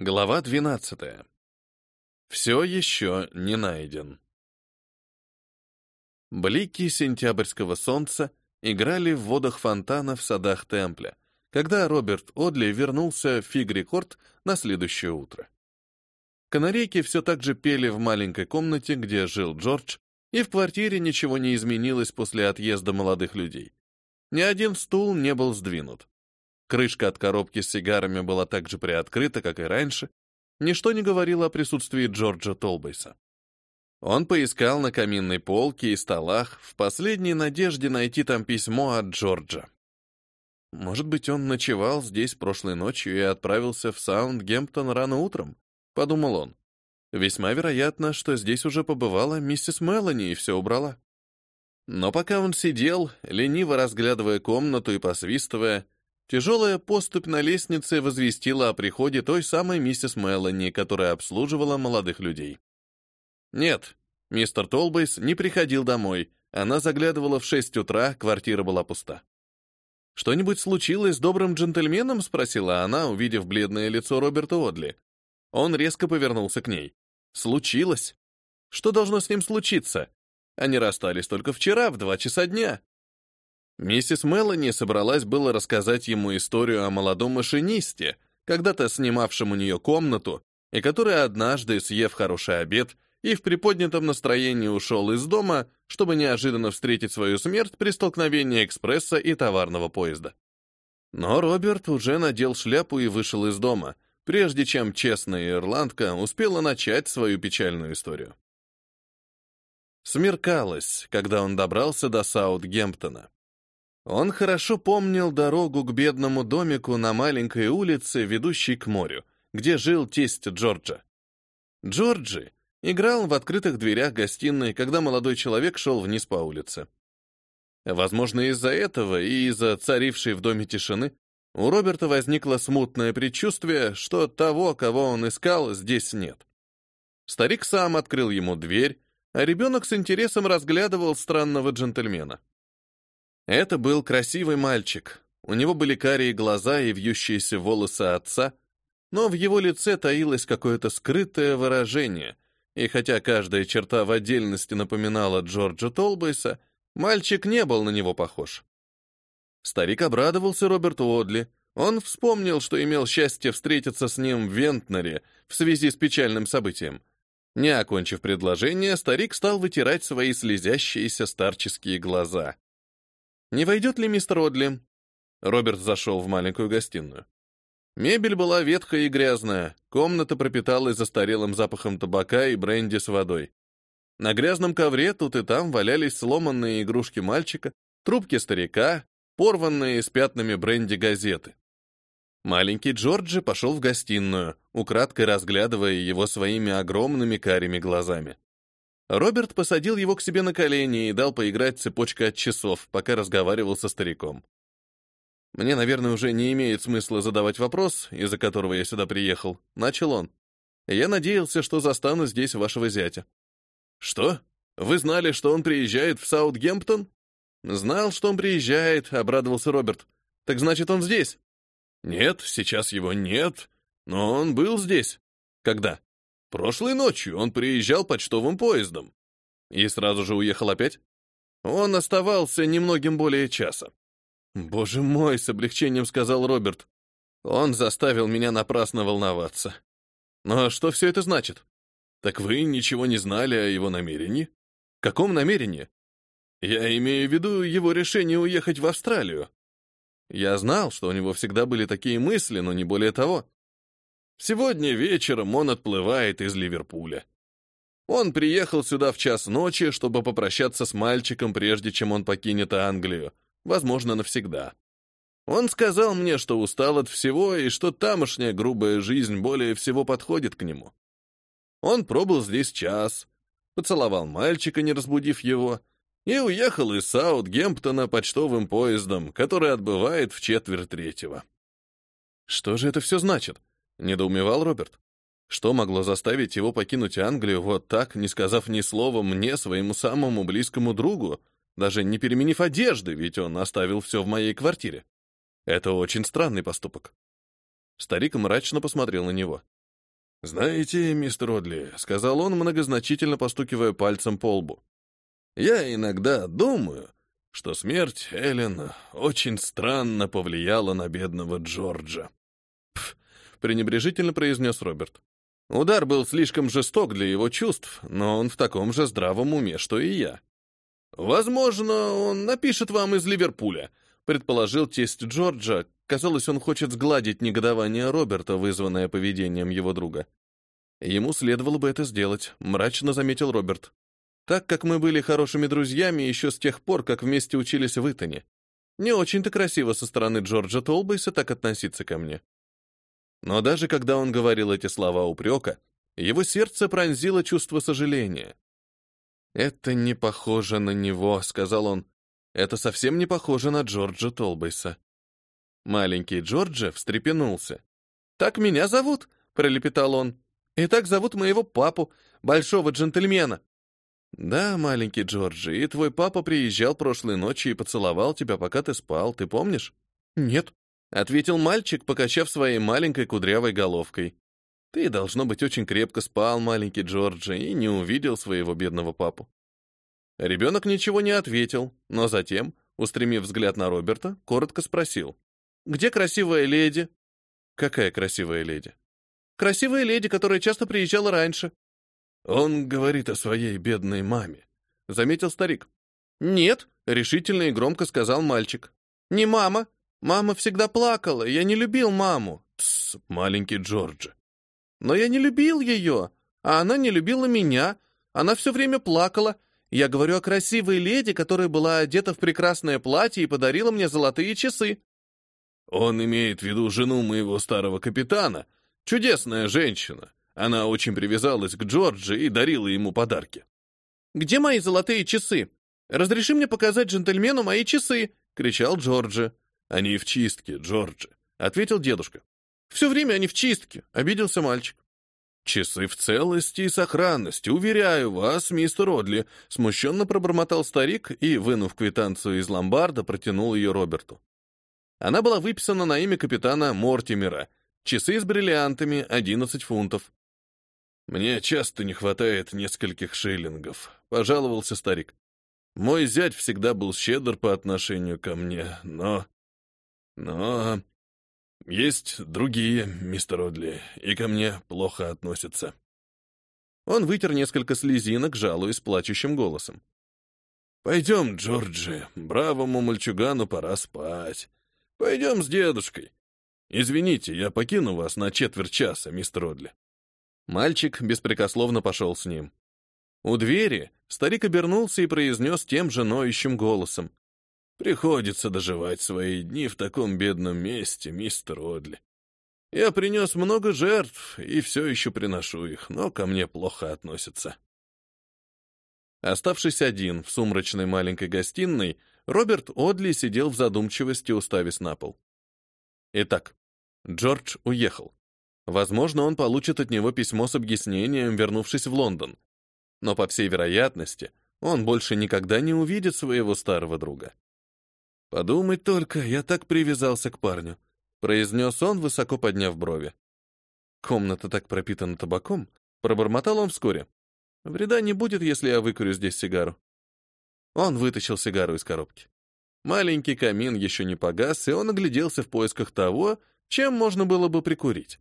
Глава 12. Все еще не найден. Блики сентябрьского солнца играли в водах фонтана в садах Темпля, когда Роберт Одли вернулся в Фигрикорт на следующее утро. Канарейки все так же пели в маленькой комнате, где жил Джордж, и в квартире ничего не изменилось после отъезда молодых людей. Ни один стул не был сдвинут. Крышка от коробки с сигарами была так же приоткрыта, как и раньше. Ничто не говорило о присутствии Джорджа Толбейса. Он поискал на каминной полке и столах в последней надежде найти там письмо от Джорджа. Может быть, он ночевал здесь прошлой ночью и отправился в Саундгемптон рано утром, подумал он. Весьма вероятно, что здесь уже побывала миссис Мелани и все убрала. Но пока он сидел, лениво разглядывая комнату и посвистывая, Тяжелая поступь на лестнице возвестила о приходе той самой миссис Мелани, которая обслуживала молодых людей. Нет, мистер Толбейс не приходил домой. Она заглядывала в шесть утра, квартира была пуста. «Что-нибудь случилось с добрым джентльменом?» — спросила она, увидев бледное лицо Роберта Одли. Он резко повернулся к ней. «Случилось? Что должно с ним случиться? Они расстались только вчера, в два часа дня. Миссис Мелани собралась было рассказать ему историю о молодом машинисте, когда-то снимавшем у нее комнату, и который однажды, съев хороший обед и в приподнятом настроении ушел из дома, чтобы неожиданно встретить свою смерть при столкновении экспресса и товарного поезда. Но Роберт уже надел шляпу и вышел из дома, прежде чем честная ирландка успела начать свою печальную историю. Смеркалось, когда он добрался до Саутгемптона. Он хорошо помнил дорогу к бедному домику на маленькой улице, ведущей к морю, где жил тесть Джорджа. Джорджи играл в открытых дверях гостиной, когда молодой человек шел вниз по улице. Возможно, из-за этого и из-за царившей в доме тишины у Роберта возникло смутное предчувствие, что того, кого он искал, здесь нет. Старик сам открыл ему дверь, а ребенок с интересом разглядывал странного джентльмена. Это был красивый мальчик. У него были карие глаза и вьющиеся волосы отца, но в его лице таилось какое-то скрытое выражение, и хотя каждая черта в отдельности напоминала Джорджа Толбейса, мальчик не был на него похож. Старик обрадовался Роберту Одли. Он вспомнил, что имел счастье встретиться с ним в Вентнере в связи с печальным событием. Не окончив предложение, старик стал вытирать свои слезящиеся старческие глаза. «Не войдет ли мистер Одли?» Роберт зашел в маленькую гостиную. Мебель была ветхая и грязная, комната пропиталась застарелым запахом табака и бренди с водой. На грязном ковре тут и там валялись сломанные игрушки мальчика, трубки старика, порванные с пятнами бренди газеты. Маленький Джорджи пошел в гостиную, украдкой разглядывая его своими огромными карими глазами. Роберт посадил его к себе на колени и дал поиграть цепочкой от часов, пока разговаривал со стариком. «Мне, наверное, уже не имеет смысла задавать вопрос, из-за которого я сюда приехал», — начал он. «Я надеялся, что застану здесь вашего зятя». «Что? Вы знали, что он приезжает в Саутгемптон?» «Знал, что он приезжает», — обрадовался Роберт. «Так значит, он здесь?» «Нет, сейчас его нет, но он был здесь». «Когда?» Прошлой ночью он приезжал почтовым поездом. И сразу же уехал опять? Он оставался немногим более часа. «Боже мой!» — с облегчением сказал Роберт. Он заставил меня напрасно волноваться. Но что все это значит? Так вы ничего не знали о его намерении? Каком намерении? Я имею в виду его решение уехать в Австралию. Я знал, что у него всегда были такие мысли, но не более того. Сегодня вечером он отплывает из Ливерпуля. Он приехал сюда в час ночи, чтобы попрощаться с мальчиком, прежде чем он покинет Англию, возможно, навсегда. Он сказал мне, что устал от всего и что тамошняя грубая жизнь более всего подходит к нему. Он пробыл здесь час, поцеловал мальчика, не разбудив его, и уехал из Саутгемптона почтовым поездом, который отбывает в четверть третьего. Что же это все значит? Недоумевал Роберт. Что могло заставить его покинуть Англию вот так, не сказав ни слова мне, своему самому близкому другу, даже не переменив одежды, ведь он оставил все в моей квартире? Это очень странный поступок. Старик мрачно посмотрел на него. «Знаете, мистер Одли», — сказал он, многозначительно постукивая пальцем по лбу, «я иногда думаю, что смерть Эллен очень странно повлияла на бедного Джорджа». Пренебрежительно произнес Роберт. Удар был слишком жесток для его чувств, но он в таком же здравом уме, что и я. «Возможно, он напишет вам из Ливерпуля», — предположил тесть Джорджа. Казалось, он хочет сгладить негодование Роберта, вызванное поведением его друга. Ему следовало бы это сделать, мрачно заметил Роберт. Так как мы были хорошими друзьями еще с тех пор, как вместе учились в Итоне. Не очень-то красиво со стороны Джорджа Толбейса так относиться ко мне. Но даже когда он говорил эти слова упрека, его сердце пронзило чувство сожаления. «Это не похоже на него», — сказал он. «Это совсем не похоже на Джорджа Толбейса». Маленький Джорджа встрепенулся. «Так меня зовут?» — пролепетал он. И так зовут моего папу, большого джентльмена. Да, маленький Джорджи, и твой папа приезжал прошлой ночью и поцеловал тебя, пока ты спал, ты помнишь? Нет, ответил мальчик, покачав своей маленькой кудрявой головкой. Ты, должно быть, очень крепко спал, маленький Джорджи, и не увидел своего бедного папу. Ребенок ничего не ответил, но затем, устремив взгляд на Роберта, коротко спросил. «Где красивая леди?» «Какая красивая леди?» Красивая леди, которая часто приезжала раньше». «Он говорит о своей бедной маме», — заметил старик. «Нет», — решительно и громко сказал мальчик. «Не мама. Мама всегда плакала. Я не любил маму». «Тсс, маленький Джорджи». «Но я не любил ее, а она не любила меня. Она все время плакала. Я говорю о красивой леди, которая была одета в прекрасное платье и подарила мне золотые часы». «Он имеет в виду жену моего старого капитана», Чудесная женщина. Она очень привязалась к Джорджи и дарила ему подарки. «Где мои золотые часы? Разреши мне показать джентльмену мои часы!» — кричал Джорджи. «Они в чистке, Джорджи», — ответил дедушка. «Все время они в чистке», — обиделся мальчик. «Часы в целости и сохранности, уверяю вас, мистер Одли», — смущенно пробормотал старик и, вынув квитанцию из ломбарда, протянул ее Роберту. Она была выписана на имя капитана Мортимера, Часы с бриллиантами — 11 фунтов. «Мне часто не хватает нескольких шиллингов», — пожаловался старик. «Мой зять всегда был щедр по отношению ко мне, но... Но... Есть другие, мистер Одли, и ко мне плохо относятся». Он вытер несколько слезинок, жалуясь плачущим голосом. «Пойдем, Джорджи, бравому мальчугану пора спать. Пойдем с дедушкой. «Извините, я покину вас на четверть часа, мистер Родли». Мальчик беспрекословно пошел с ним. У двери старик обернулся и произнес тем же ноющим голосом. «Приходится доживать свои дни в таком бедном месте, мистер Родли. Я принес много жертв и все еще приношу их, но ко мне плохо относятся». Оставшись один в сумрачной маленькой гостиной, Роберт Одли сидел в задумчивости, уставясь на пол. Итак, Джордж уехал. Возможно, он получит от него письмо с объяснением, вернувшись в Лондон. Но, по всей вероятности, он больше никогда не увидит своего старого друга. «Подумать только, я так привязался к парню», — произнес он, высоко подняв брови. «Комната так пропитана табаком», — пробормотал он вскоре. «Вреда не будет, если я выкурю здесь сигару». Он вытащил сигару из коробки. Маленький камин еще не погас, и он огляделся в поисках того, чем можно было бы прикурить.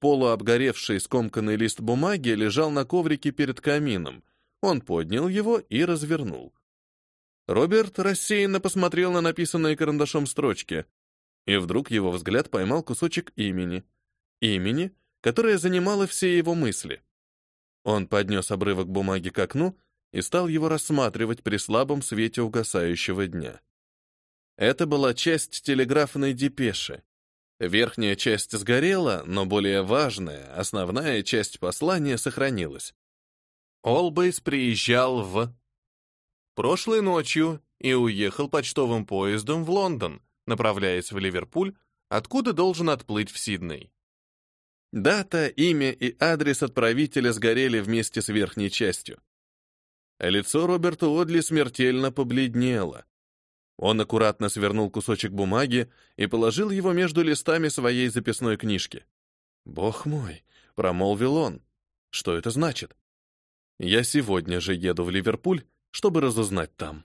Полуобгоревший скомканный лист бумаги лежал на коврике перед камином. Он поднял его и развернул. Роберт рассеянно посмотрел на написанные карандашом строчки, и вдруг его взгляд поймал кусочек имени. Имени, которое занимало все его мысли. Он поднес обрывок бумаги к окну и стал его рассматривать при слабом свете угасающего дня. Это была часть телеграфной депеши. Верхняя часть сгорела, но более важная, основная часть послания сохранилась. Олбейс приезжал в... прошлой ночью и уехал почтовым поездом в Лондон, направляясь в Ливерпуль, откуда должен отплыть в Сидней. Дата, имя и адрес отправителя сгорели вместе с верхней частью. Лицо Роберта Одли смертельно побледнело. Он аккуратно свернул кусочек бумаги и положил его между листами своей записной книжки. «Бог мой», — промолвил он. «Что это значит?» «Я сегодня же еду в Ливерпуль, чтобы разузнать там».